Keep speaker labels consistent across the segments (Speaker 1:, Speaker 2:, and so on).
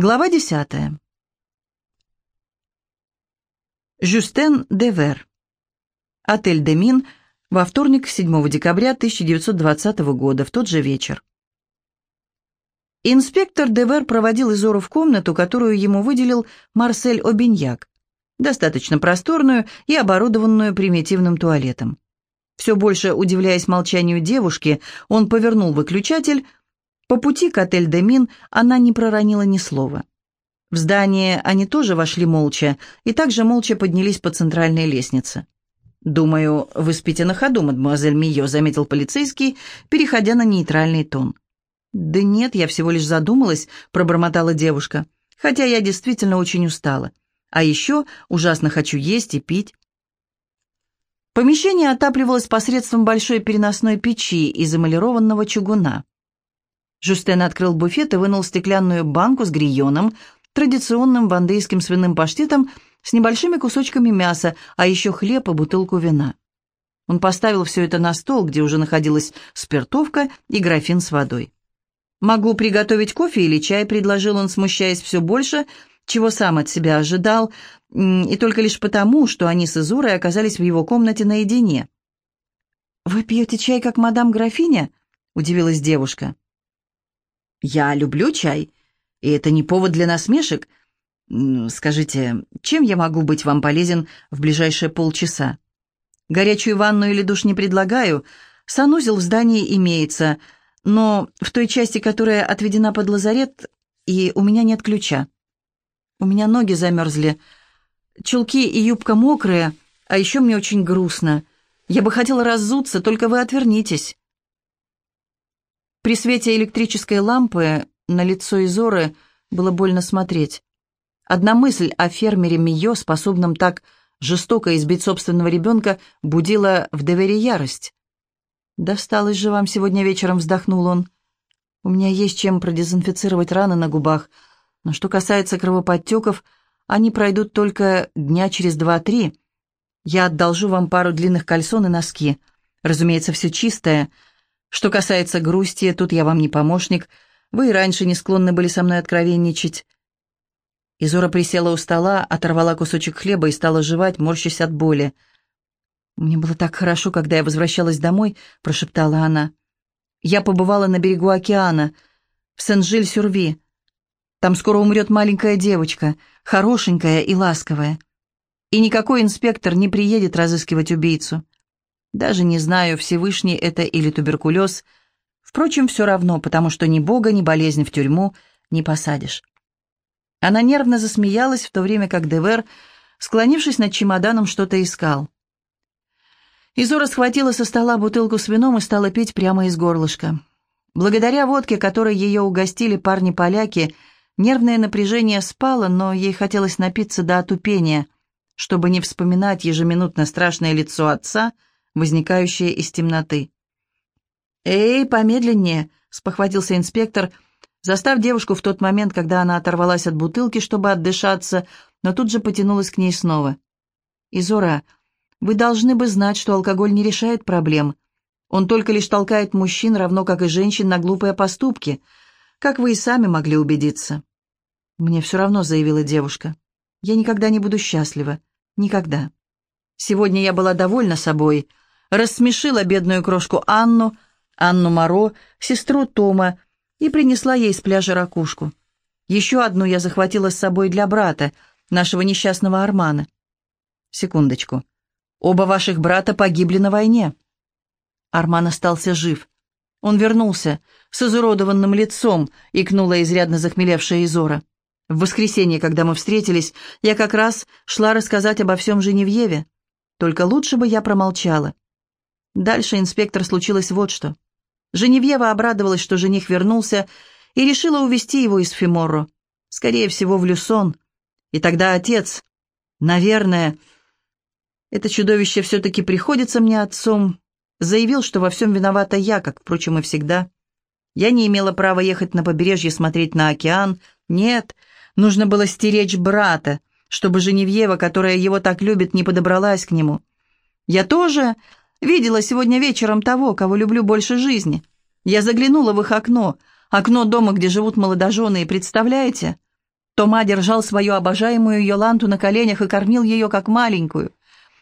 Speaker 1: Глава 10. Жюстен Девер. Отель Демин во вторник, 7 декабря 1920 года, в тот же вечер. Инспектор Девер проводил Изору в комнату, которую ему выделил Марсель Обиньяк, достаточно просторную и оборудованную примитивным туалетом. Все больше удивляясь молчанию девушки, он повернул выключатель, по пути к отель «Демин» она не проронила ни слова. В здание они тоже вошли молча и также молча поднялись по центральной лестнице. «Думаю, вы спите на ходу, мадемуазель Мио», — заметил полицейский, переходя на нейтральный тон. «Да нет, я всего лишь задумалась», — пробормотала девушка, «хотя я действительно очень устала. А еще ужасно хочу есть и пить». Помещение отапливалось посредством большой переносной печи из эмалированного чугуна. Жустен открыл буфет и вынул стеклянную банку с грийоном, традиционным вандейским свиным паштетом с небольшими кусочками мяса, а еще хлеб и бутылку вина. Он поставил все это на стол, где уже находилась спиртовка и графин с водой. «Могу приготовить кофе или чай», — предложил он, смущаясь все больше, чего сам от себя ожидал, и только лишь потому, что они с Изурой оказались в его комнате наедине. «Вы пьете чай, как мадам графиня?» — удивилась девушка. Я люблю чай, и это не повод для насмешек. Скажите, чем я могу быть вам полезен в ближайшие полчаса? Горячую ванну или душ не предлагаю. Санузел в здании имеется, но в той части, которая отведена под лазарет, и у меня нет ключа. У меня ноги замерзли, чулки и юбка мокрые, а еще мне очень грустно. Я бы хотела разуться, только вы отвернитесь. При свете электрической лампы на лицо Изоры было больно смотреть. Одна мысль о фермере Мио, способном так жестоко избить собственного ребенка, будила в доверие ярость. «Досталось же вам сегодня вечером», — вздохнул он. «У меня есть чем продезинфицировать раны на губах, но что касается кровоподтеков, они пройдут только дня через два-три. Я одолжу вам пару длинных кальсон и носки. Разумеется, все чистое — что касается грусти, тут я вам не помощник. Вы и раньше не склонны были со мной откровенничать». Изора присела у стола, оторвала кусочек хлеба и стала жевать, морщась от боли. «Мне было так хорошо, когда я возвращалась домой», — прошептала она. «Я побывала на берегу океана, в Сен-Жиль-Сюрви. Там скоро умрет маленькая девочка, хорошенькая и ласковая. И никакой инспектор не приедет разыскивать убийцу. Даже не знаю, Всевышний это или туберкулез. Впрочем, все равно, потому что ни Бога, ни болезнь в тюрьму не посадишь. Она нервно засмеялась, в то время как Девер, склонившись над чемоданом, что-то искал. Изора схватила со стола бутылку с вином и стала пить прямо из горлышка. Благодаря водке, которой ее угостили парни-поляки, нервное напряжение спало, но ей хотелось напиться до отупения, чтобы не вспоминать ежеминутно страшное лицо отца — возникающее из темноты. «Эй, помедленнее!» — спохватился инспектор, застав девушку в тот момент, когда она оторвалась от бутылки, чтобы отдышаться, но тут же потянулась к ней снова. «Изора, вы должны бы знать, что алкоголь не решает проблем. Он только лишь толкает мужчин, равно как и женщин, на глупые поступки, как вы и сами могли убедиться». «Мне все равно», — заявила девушка. «Я никогда не буду счастлива. Никогда. Сегодня я была довольна собой, рассмешила бедную крошку Анну, Анну Моро, сестру Тома, и принесла ей с пляжа ракушку. Еще одну я захватила с собой для брата, нашего несчастного Армана. Секундочку. Оба ваших брата погибли на войне. Арман остался жив. Он вернулся с изуродованным лицом, икнула изрядно захмелевшая Изора. В воскресенье, когда мы встретились, я как раз шла рассказать обо всем Женевьеве. Только лучше бы я промолчала. Дальше инспектор случилось вот что. Женевьева обрадовалась, что жених вернулся, и решила увезти его из Фиморро, скорее всего, в Люсон. И тогда отец, наверное, это чудовище все-таки приходится мне отцом, заявил, что во всем виновата я, как, впрочем, и всегда. Я не имела права ехать на побережье смотреть на океан. Нет, нужно было стеречь брата, чтобы Женевьева, которая его так любит, не подобралась к нему. Я тоже Видела сегодня вечером того, кого люблю больше жизни. Я заглянула в их окно, окно дома, где живут молодожены, и представляете, Тома держал свою обожаемую Йоланту на коленях и кормил ее как маленькую.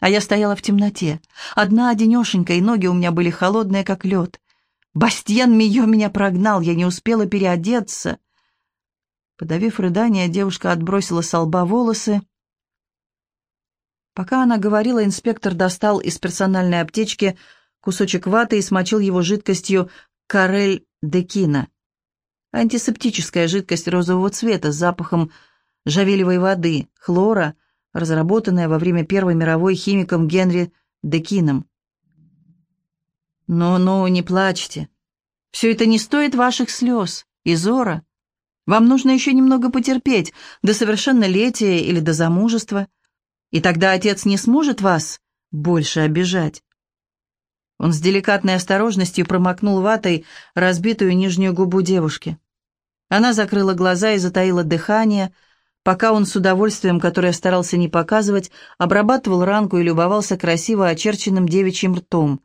Speaker 1: А я стояла в темноте, одна одинешенька, и ноги у меня были холодные, как лед. Бастьен Мио меня прогнал, я не успела переодеться. Подавив рыдание, девушка отбросила с лба волосы. Пока она говорила, инспектор достал из персональной аптечки кусочек ваты и смочил его жидкостью «Карель Декина». Антисептическая жидкость розового цвета с запахом жавелевой воды, хлора, разработанная во время Первой мировой химиком Генри Декином. «Ну-ну, не плачьте. Все это не стоит ваших слез, Изора. Вам нужно еще немного потерпеть, до совершеннолетия или до замужества, и тогда отец не сможет вас больше обижать». Он с деликатной осторожностью промокнул ватой разбитую нижнюю губу девушки. Она закрыла глаза и затаила дыхание, пока он с удовольствием, которое старался не показывать, обрабатывал ранку и любовался красиво очерченным девичьим ртом.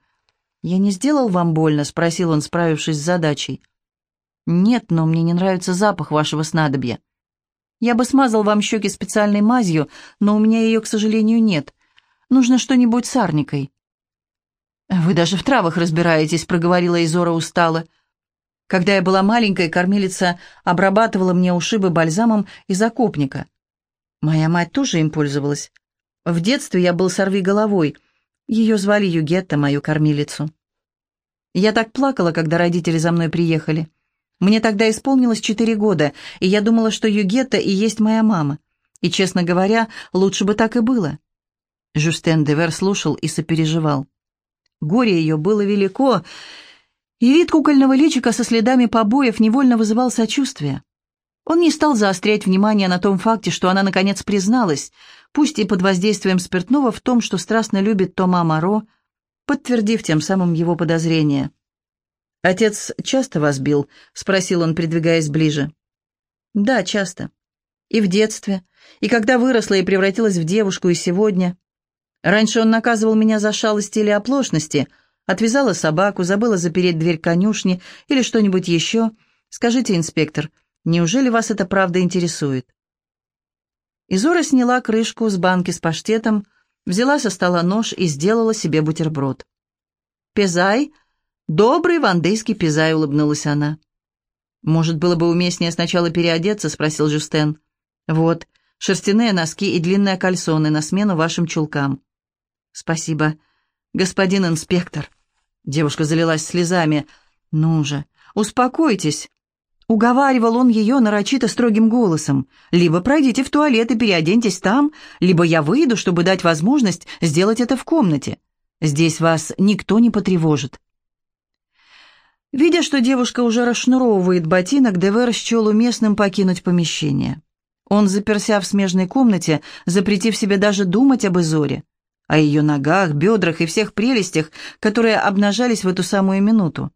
Speaker 1: «Я не сделал вам больно?» — спросил он, справившись с задачей. «Нет, но мне не нравится запах вашего снадобья. Я бы смазал вам щеки специальной мазью, но у меня ее, к сожалению, нет. Нужно что-нибудь с арникой». «Вы даже в травах разбираетесь», — проговорила Изора устало. «Когда я была маленькой, кормилица обрабатывала мне ушибы бальзамом из окопника. Моя мать тоже им пользовалась. В детстве я был сорви головой. Ее звали Югетта, мою кормилицу. Я так плакала, когда родители за мной приехали. Мне тогда исполнилось четыре года, и я думала, что Югетта и есть моя мама. И, честно говоря, лучше бы так и было». Жюстен Девер слушал и сопереживал. Горе ее было велико, и вид кукольного личика со следами побоев невольно вызывал сочувствие. Он не стал заострять внимание на том факте, что она, наконец, призналась, пусть и под воздействием спиртного, в том, что страстно любит Тома Моро, подтвердив тем самым его подозрения. «Отец часто вас бил?» — спросил он, придвигаясь ближе. «Да, часто. И в детстве, и когда выросла и превратилась в девушку, и сегодня. Раньше он наказывал меня за шалости или оплошности, отвязала собаку, забыла запереть дверь конюшни или что-нибудь еще. Скажите, инспектор, неужели вас это правда интересует?» Изора сняла крышку с банки с паштетом, взяла со стола нож и сделала себе бутерброд. «Пезай, добрый вандейский пезай», — улыбнулась она. «Может, было бы уместнее сначала переодеться?» — спросил Жюстен. «Вот, шерстяные носки и длинные кальсоны на смену вашим чулкам». «Спасибо, господин инспектор». Девушка залилась слезами. «Ну же, успокойтесь». Уговаривал он ее нарочито строгим голосом. «Либо пройдите в туалет и переоденьтесь там, либо я выйду, чтобы дать возможность сделать это в комнате. Здесь вас никто не потревожит». Видя, что девушка уже расшнуровывает ботинок, Девер счел уместным покинуть помещение. Он заперся в смежной комнате, запретив себе даже думать об Изоре о ее ногах, бедрах и всех прелестях, которые обнажались в эту самую минуту.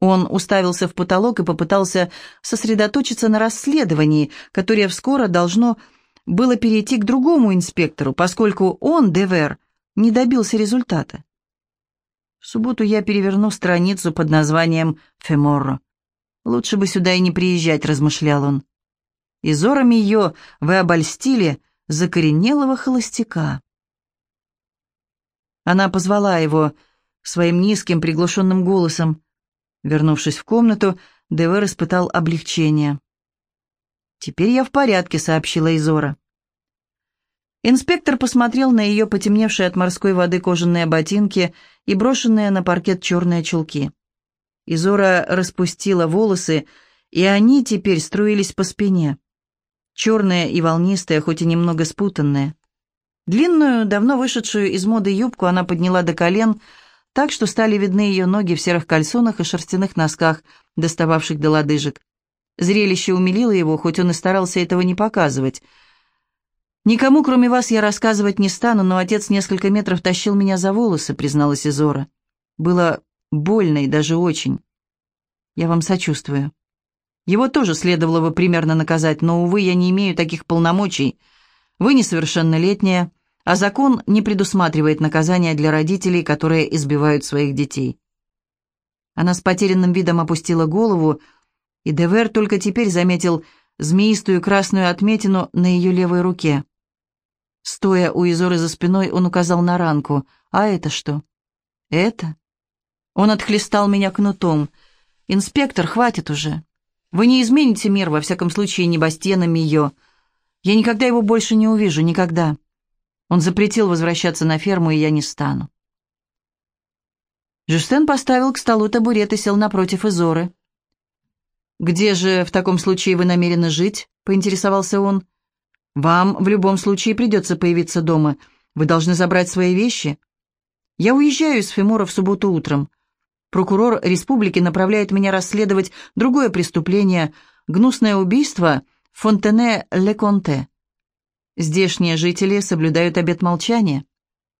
Speaker 1: Он уставился в потолок и попытался сосредоточиться на расследовании, которое вскоре должно было перейти к другому инспектору, поскольку он, Девер, не добился результата. В субботу я переверну страницу под названием «Феморро». Лучше бы сюда и не приезжать, размышлял он. Изорами ее вы обольстили закоренелого холостяка. Она позвала его своим низким приглушенным голосом. Вернувшись в комнату, Девер испытал облегчение. «Теперь я в порядке», — сообщила Изора. Инспектор посмотрел на ее потемневшие от морской воды кожаные ботинки и брошенные на паркет черные чулки. Изора распустила волосы, и они теперь струились по спине. Черные и волнистые, хоть и немного спутанные. Длинную, давно вышедшую из моды юбку она подняла до колен, так что стали видны ее ноги в серых кальсонах и шерстяных носках, достававших до лодыжек. Зрелище умилило его, хоть он и старался этого не показывать. «Никому, кроме вас, я рассказывать не стану, но отец несколько метров тащил меня за волосы», — призналась Изора. «Было больно и даже очень. Я вам сочувствую. Его тоже следовало бы примерно наказать, но, увы, я не имею таких полномочий». Вы несовершеннолетняя, а закон не предусматривает наказания для родителей, которые избивают своих детей. Она с потерянным видом опустила голову, и Девер только теперь заметил змеистую красную отметину на ее левой руке. Стоя у Изоры за спиной, он указал на ранку. «А это что?» «Это?» Он отхлестал меня кнутом. «Инспектор, хватит уже. Вы не измените мир, во всяком случае, не Бастена Мио. Я никогда его больше не увижу, никогда. Он запретил возвращаться на ферму, и я не стану». Жюстен поставил к столу табурет и сел напротив Изоры. «Где же в таком случае вы намерены жить?» — поинтересовался он. «Вам в любом случае придется появиться дома. Вы должны забрать свои вещи. Я уезжаю из Фемора в субботу утром. Прокурор республики направляет меня расследовать другое преступление — гнусное убийство Фонтене-Леконте. Здешние жители соблюдают обет молчания.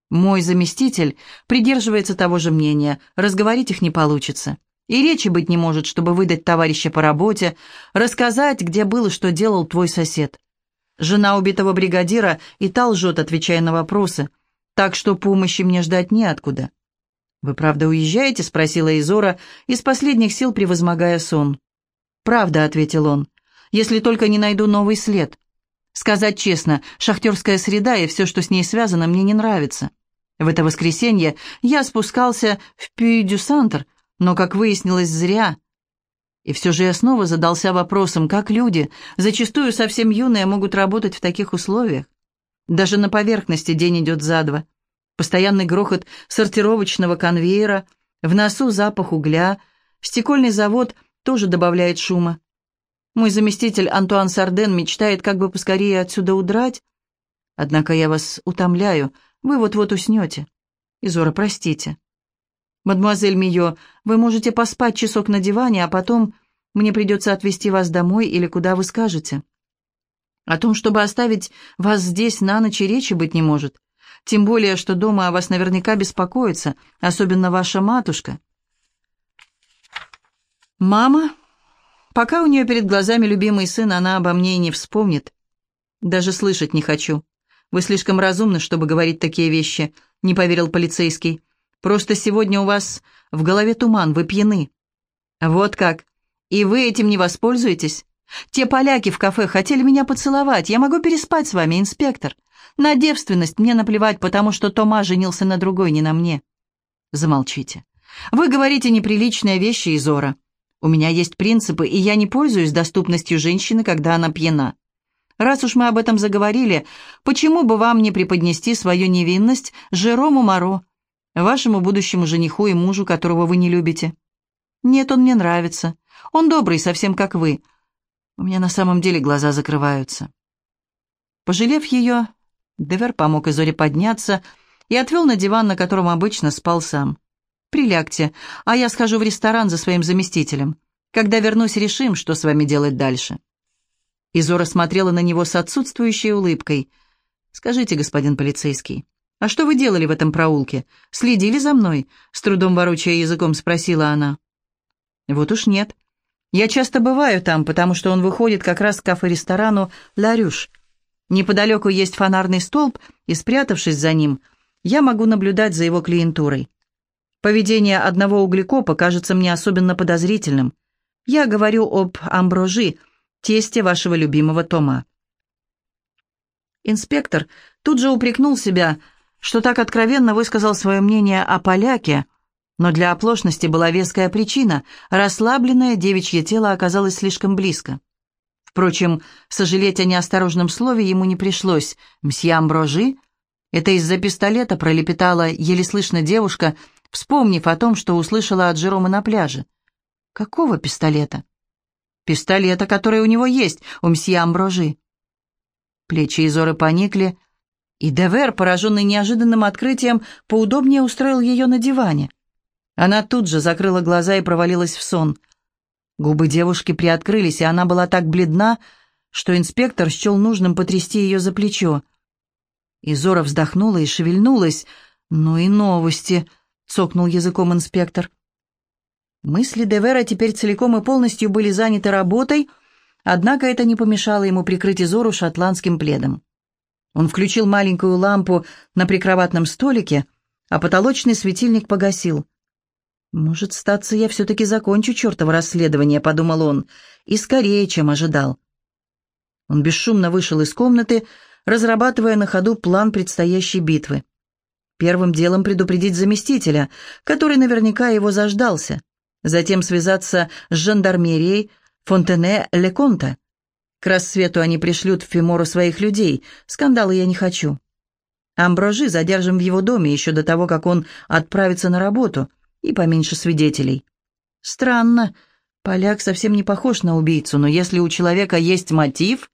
Speaker 1: Мой заместитель придерживается того же мнения, разговорить их не получится. И речи быть не может, чтобы выдать товарища по работе, рассказать, где был и что делал твой сосед. Жена убитого бригадира и та лжет, отвечая на вопросы, так что помощи мне ждать неоткуда. «Вы правда уезжаете?» — спросила Изора, из последних сил превозмогая сон. «Правда», — ответил он, — «если только не найду новый след. Сказать честно, шахтерская среда и все, что с ней связано, мне не нравится. В это воскресенье я спускался в Пюй-дю-Сантр, но, как выяснилось, зря. И все же я снова задался вопросом, как люди, зачастую совсем юные, могут работать в таких условиях. Даже на поверхности день идет за два. Постоянный грохот сортировочного конвейера, в носу запах угля, стекольный завод тоже добавляет шума. Мой заместитель Антуан Сарден мечтает как бы поскорее отсюда удрать. Однако я вас утомляю, вы вот-вот уснете. Изора, простите. «Мадемуазель Мио, вы можете поспать часок на диване, а потом мне придется отвезти вас домой или куда вы скажете. О том, чтобы оставить вас здесь на ночь речи быть не может. Тем более, что дома о вас наверняка беспокоится, особенно ваша матушка». «Мама?» Пока у нее перед глазами любимый сын, она обо мне и не вспомнит. Даже слышать не хочу. Вы слишком разумны, чтобы говорить такие вещи, не поверил полицейский. Просто сегодня у вас в голове туман, вы пьяны». «Вот как? И вы этим не воспользуетесь? Те поляки в кафе хотели меня поцеловать. Я могу переспать с вами, инспектор. На девственность мне наплевать, потому что Тома женился на другой, не на мне». Замолчите. Вы говорите неприличные вещи, Изора. У меня есть принципы, и я не пользуюсь доступностью женщины, когда она пьяна. Раз уж мы об этом заговорили, почему бы вам не преподнести свою невинность Жерому Моро, Вашему будущему жениху и мужу, которого вы не любите. Нет, он мне нравится. Он добрый, совсем как вы. У меня на самом деле глаза закрываются. Пожалев ее, Девер помог Изоре подняться и отвел на диван, на котором обычно спал сам. «Прилягте, а я схожу в ресторан за своим заместителем. Когда вернусь, решим, что с вами делать дальше». Изора смотрела на него с отсутствующей улыбкой. «Скажите, господин полицейский, «А что вы делали в этом проулке? Следили за мной?» С трудом ворочая языком спросила она. «Вот уж нет. Я часто бываю там, потому что он выходит как раз к кафе-ресторану «Ларюш». Неподалеку есть фонарный столб, и, спрятавшись за ним, я могу наблюдать за его клиентурой. Поведение одного углекопа кажется мне особенно подозрительным. Я говорю об Амброжи, тесте вашего любимого Тома. Инспектор тут же упрекнул себя – что так откровенно высказал свое мнение о поляке, но для оплошности была веская причина – расслабленное девичье тело оказалось слишком близко. Впрочем, сожалеть о неосторожном слове ему не пришлось. «Мсье Амброжи?» Это из-за пистолета пролепетала еле слышно девушка, вспомнив о том, что услышала от Жерома на пляже. «Какого пистолета?» «Пистолета, который у него есть, у мсье Амброжи». Плечи Изоры поникли, и Девер, пораженный неожиданным открытием, поудобнее устроил ее на диване. Она тут же закрыла глаза и провалилась в сон. Губы девушки приоткрылись, и она была так бледна, что инспектор счел нужным потрясти ее за плечо. Изора вздохнула и шевельнулась. «Ну и новости», — цокнул языком инспектор. Мысли Девера теперь целиком и полностью были заняты работой, однако это не помешало ему прикрыть Изору шотландским пледом. Он включил маленькую лампу на прикроватном столике, а потолочный светильник погасил. «Может, статься, я все-таки закончу чертово расследование», — подумал он, — «и скорее, чем ожидал». Он бесшумно вышел из комнаты, разрабатывая на ходу план предстоящей битвы. Первым делом предупредить заместителя, который наверняка его заждался. Затем связаться с жандармерией Фонтене-Леконта. К рассвету они пришлют в Фимору своих людей. Скандалы я не хочу. Амброжи задержим в его доме еще до того, как он отправится на работу, и поменьше свидетелей. Странно. Поляк совсем не похож на убийцу, но если у человека есть мотив,